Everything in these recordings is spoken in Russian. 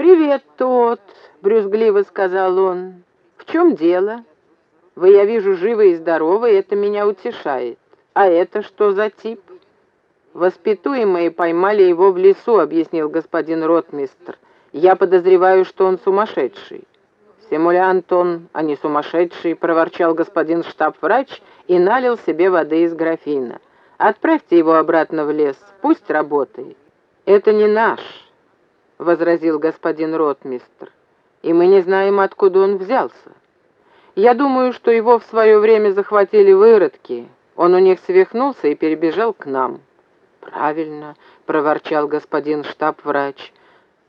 «Привет, тот», — брюзгливо сказал он. «В чем дело? Вы, я вижу, живы и здоровы, это меня утешает. А это что за тип?» «Воспитуемые поймали его в лесу», — объяснил господин ротмистр. «Я подозреваю, что он сумасшедший». «Симулянт он, а не сумасшедший», — проворчал господин штаб-врач и налил себе воды из графина. «Отправьте его обратно в лес, пусть работает». «Это не наш», — возразил господин ротмистр, «и мы не знаем, откуда он взялся. Я думаю, что его в свое время захватили выродки. Он у них свихнулся и перебежал к нам». «Правильно», — проворчал господин штаб-врач.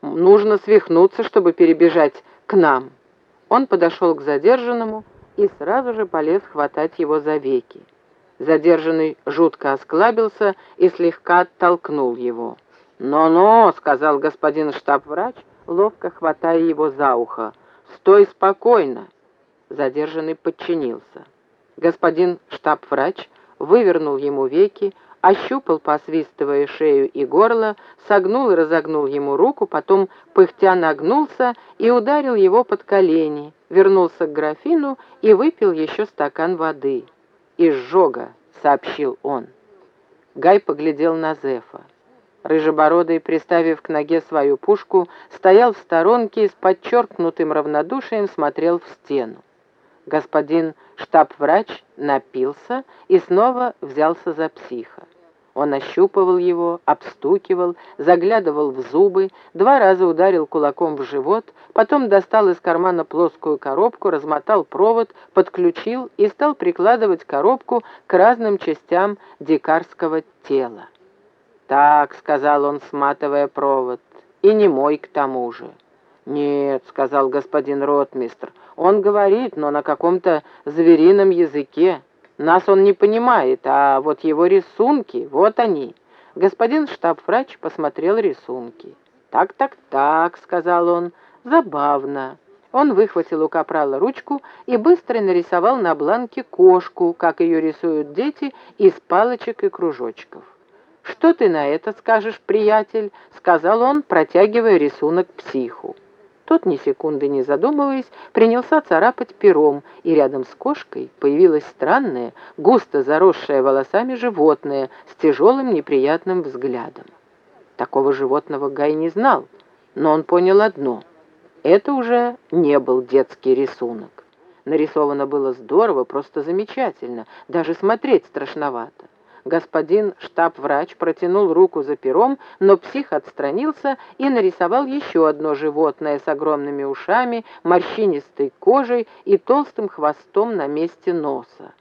«Нужно свихнуться, чтобы перебежать к нам». Он подошел к задержанному и сразу же полез хватать его за веки. Задержанный жутко осклабился и слегка оттолкнул его. «Но-но», — сказал господин штаб-врач, ловко хватая его за ухо. «Стой спокойно». Задержанный подчинился. Господин штаб-врач вывернул ему веки, ощупал, посвистывая шею и горло, согнул и разогнул ему руку, потом пыхтя нагнулся и ударил его под колени, вернулся к графину и выпил еще стакан воды. «Изжога», — сообщил он. Гай поглядел на Зефа. Рыжебородый, приставив к ноге свою пушку, стоял в сторонке и с подчеркнутым равнодушием смотрел в стену. Господин штаб-врач напился и снова взялся за психа. Он ощупывал его, обстукивал, заглядывал в зубы, два раза ударил кулаком в живот, потом достал из кармана плоскую коробку, размотал провод, подключил и стал прикладывать коробку к разным частям дикарского тела. «Так», — сказал он, сматывая провод, — «и не мой к тому же». «Нет», — сказал господин ротмистр, — «он говорит, но на каком-то зверином языке». Нас он не понимает, а вот его рисунки, вот они. Господин штаб-врач посмотрел рисунки. «Так, так, так», — сказал он, — «забавно». Он выхватил у капрала ручку и быстро нарисовал на бланке кошку, как ее рисуют дети, из палочек и кружочков. «Что ты на это скажешь, приятель?» — сказал он, протягивая рисунок психу. Тот, ни секунды не задумываясь, принялся царапать пером, и рядом с кошкой появилось странное, густо заросшее волосами животное с тяжелым неприятным взглядом. Такого животного Гай не знал, но он понял одно — это уже не был детский рисунок. Нарисовано было здорово, просто замечательно, даже смотреть страшновато. Господин штаб-врач протянул руку за пером, но псих отстранился и нарисовал еще одно животное с огромными ушами, морщинистой кожей и толстым хвостом на месте носа.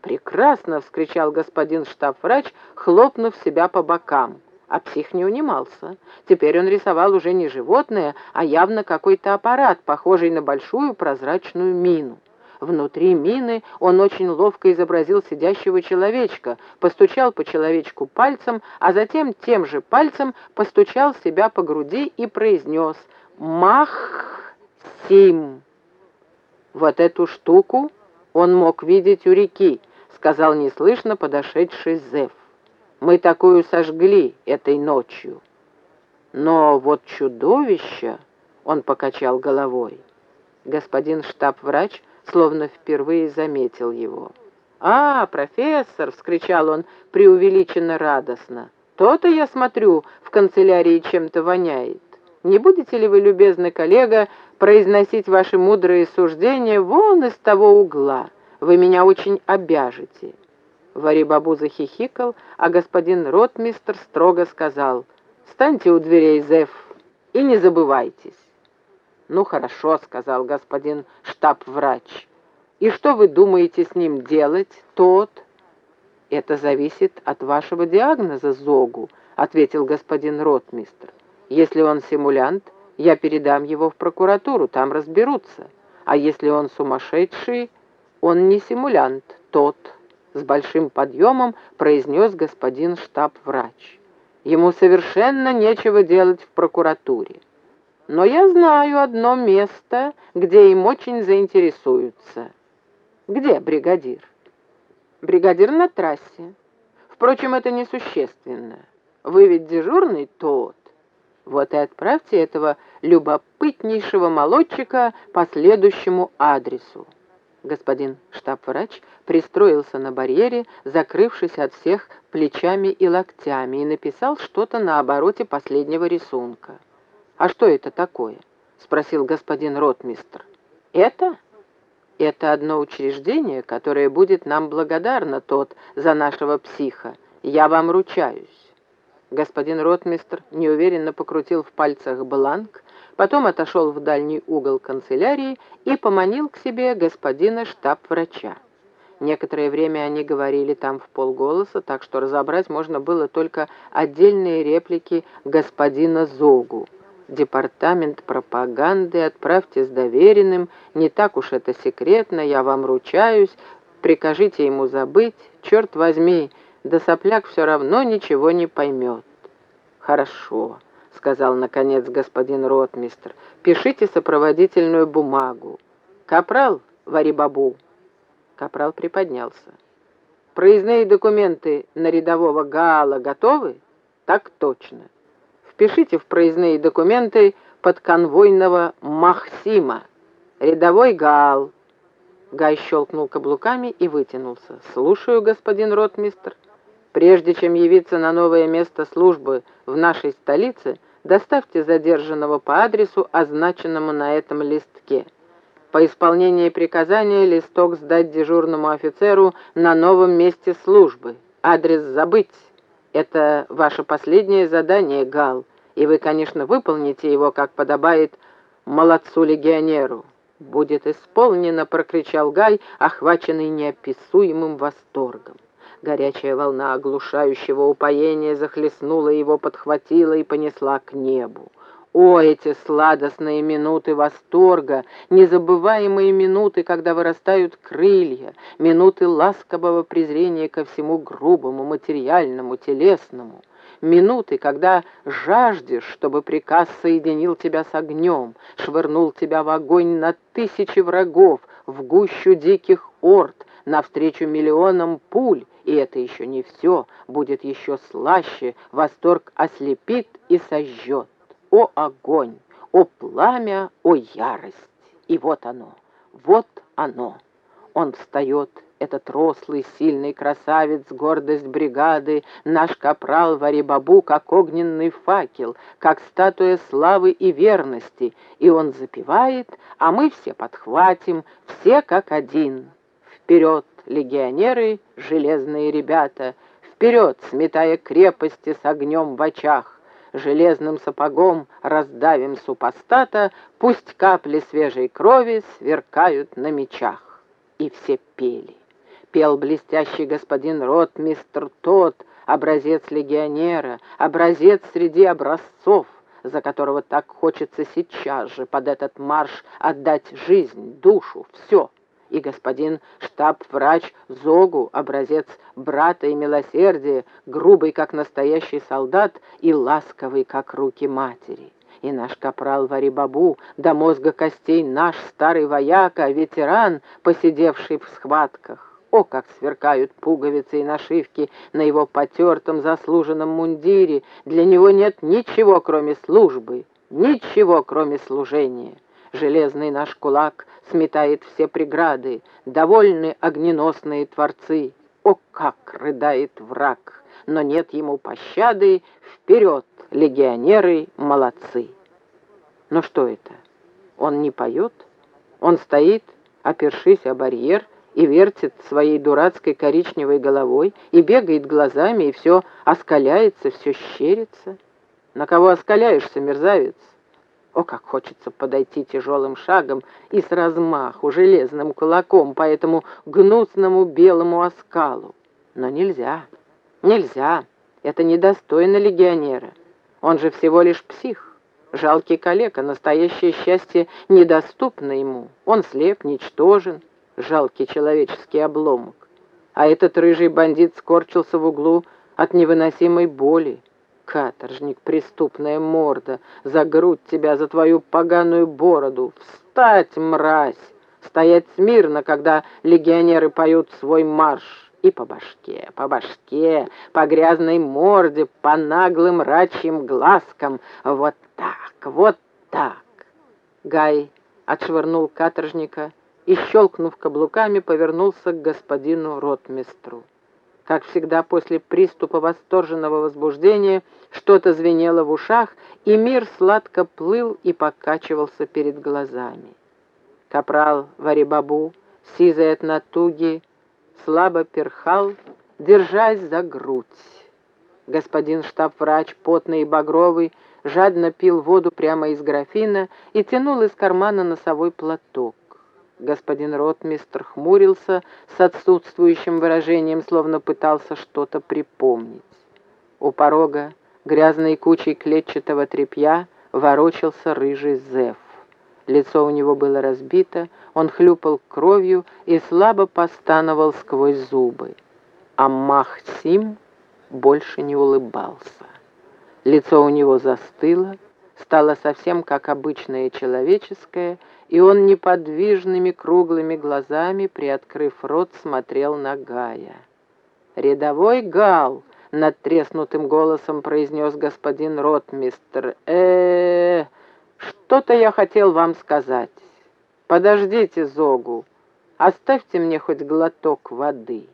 «Прекрасно!» — вскричал господин штаб-врач, хлопнув себя по бокам. А псих не унимался. Теперь он рисовал уже не животное, а явно какой-то аппарат, похожий на большую прозрачную мину. Внутри мины он очень ловко изобразил сидящего человечка, постучал по человечку пальцем, а затем тем же пальцем постучал себя по груди и произнес «Мах-сим». «Вот эту штуку он мог видеть у реки», — сказал неслышно подошедший Зев. «Мы такую сожгли этой ночью». «Но вот чудовище!» — он покачал головой. Господин штаб-врач — словно впервые заметил его. «А, профессор!» — вскричал он преувеличенно радостно. «То-то, я смотрю, в канцелярии чем-то воняет. Не будете ли вы, любезный коллега, произносить ваши мудрые суждения вон из того угла? Вы меня очень обяжете». Варибабу захихикал, а господин ротмистр строго сказал, «Станьте у дверей, Зев, и не забывайтесь». «Ну хорошо», — сказал господин штаб-врач. «И что вы думаете с ним делать, тот?» «Это зависит от вашего диагноза, Зогу», — ответил господин ротмистр. «Если он симулянт, я передам его в прокуратуру, там разберутся. А если он сумасшедший, он не симулянт, тот», — с большим подъемом произнес господин штаб-врач. «Ему совершенно нечего делать в прокуратуре». Но я знаю одно место, где им очень заинтересуются. Где бригадир? Бригадир на трассе. Впрочем, это несущественно. Вы ведь дежурный тот. Вот и отправьте этого любопытнейшего молодчика по следующему адресу. Господин штаб-врач пристроился на барьере, закрывшись от всех плечами и локтями, и написал что-то на обороте последнего рисунка. «А что это такое?» — спросил господин ротмистр. «Это?» «Это одно учреждение, которое будет нам благодарно, тот, за нашего психа. Я вам ручаюсь». Господин ротмистр неуверенно покрутил в пальцах бланк, потом отошел в дальний угол канцелярии и поманил к себе господина штаб-врача. Некоторое время они говорили там в полголоса, так что разобрать можно было только отдельные реплики господина Зогу. «Департамент пропаганды, отправьте с доверенным, не так уж это секретно, я вам ручаюсь, прикажите ему забыть, черт возьми, да сопляк все равно ничего не поймет. «Хорошо», — сказал, наконец, господин ротмистр, — «пишите сопроводительную бумагу. Капрал, вари бабу». Капрал приподнялся. «Проездные документы на рядового Гаала готовы?» «Так точно. Впишите в проездные документы подконвойного Махсима. Рядовой Гаал». Гай щелкнул каблуками и вытянулся. «Слушаю, господин ротмистр». Прежде чем явиться на новое место службы в нашей столице, доставьте задержанного по адресу, означенному на этом листке. По исполнении приказания листок сдать дежурному офицеру на новом месте службы. Адрес забыть. Это ваше последнее задание, Гал, и вы, конечно, выполните его, как подобает молодцу-легионеру. «Будет исполнено!» — прокричал Гай, охваченный неописуемым восторгом. Горячая волна оглушающего упоения захлестнула его, подхватила и понесла к небу. О, эти сладостные минуты восторга, незабываемые минуты, когда вырастают крылья, минуты ласкового презрения ко всему грубому, материальному, телесному, минуты, когда жаждешь, чтобы приказ соединил тебя с огнем, швырнул тебя в огонь на тысячи врагов, в гущу диких орд, навстречу миллионам пуль, и это еще не все, будет еще слаще, восторг ослепит и сожжет. О огонь, о пламя, о ярость! И вот оно, вот оно. Он встает, этот рослый, сильный красавец, гордость бригады, наш капрал Варибабу, как огненный факел, как статуя славы и верности, и он запевает, а мы все подхватим, все как один. Вперед, легионеры, железные ребята, вперед, сметая крепости с огнем в очах, железным сапогом раздавим супостата, пусть капли свежей крови сверкают на мечах. И все пели. Пел блестящий господин ротмистр тот, образец легионера, образец среди образцов, за которого так хочется сейчас же под этот марш отдать жизнь, душу, все — и господин штаб-врач Зогу, образец брата и милосердия, грубый, как настоящий солдат, и ласковый, как руки матери. И наш капрал Варибабу, до мозга костей наш старый вояка, ветеран, посидевший в схватках. О, как сверкают пуговицы и нашивки на его потертом заслуженном мундире! Для него нет ничего, кроме службы, ничего, кроме служения. Железный наш кулак сметает все преграды, довольны огненосные творцы. О, как рыдает враг! Но нет ему пощады, вперед, легионеры, молодцы! Но что это? Он не поет? Он стоит, опершись о барьер, и вертит своей дурацкой коричневой головой, и бегает глазами, и все оскаляется, все щерится. На кого оскаляешься, мерзавец? О, как хочется подойти тяжелым шагом и с размаху железным кулаком по этому гнусному белому оскалу. Но нельзя, нельзя. Это недостойно легионера. Он же всего лишь псих. Жалкий калека, настоящее счастье недоступно ему. Он слеп, ничтожен, жалкий человеческий обломок. А этот рыжий бандит скорчился в углу от невыносимой боли. Каторжник, преступная морда, за грудь тебя, за твою поганую бороду. Встать, мразь! Стоять смирно, когда легионеры поют свой марш. И по башке, по башке, по грязной морде, по наглым рачьим глазкам. Вот так, вот так!» Гай отшвырнул каторжника и, щелкнув каблуками, повернулся к господину ротмистру. Как всегда после приступа восторженного возбуждения что-то звенело в ушах, и мир сладко плыл и покачивался перед глазами. Капрал Варибабу, сизый от натуги, слабо перхал, держась за грудь. Господин штаб-врач, потный и багровый, жадно пил воду прямо из графина и тянул из кармана носовой платок. Господин ротмистр хмурился с отсутствующим выражением, словно пытался что-то припомнить. У порога, грязной кучей клетчатого тряпья, ворочался рыжий Зев. Лицо у него было разбито, он хлюпал кровью и слабо постановал сквозь зубы. А Махсим больше не улыбался. Лицо у него застыло, стало совсем как обычное человеческое, и он неподвижными круглыми глазами, приоткрыв рот, смотрел на Гая. «Рядовой Гал!» — над треснутым голосом произнес господин ротмистр. э, -э что-то я хотел вам сказать. Подождите, Зогу, оставьте мне хоть глоток воды».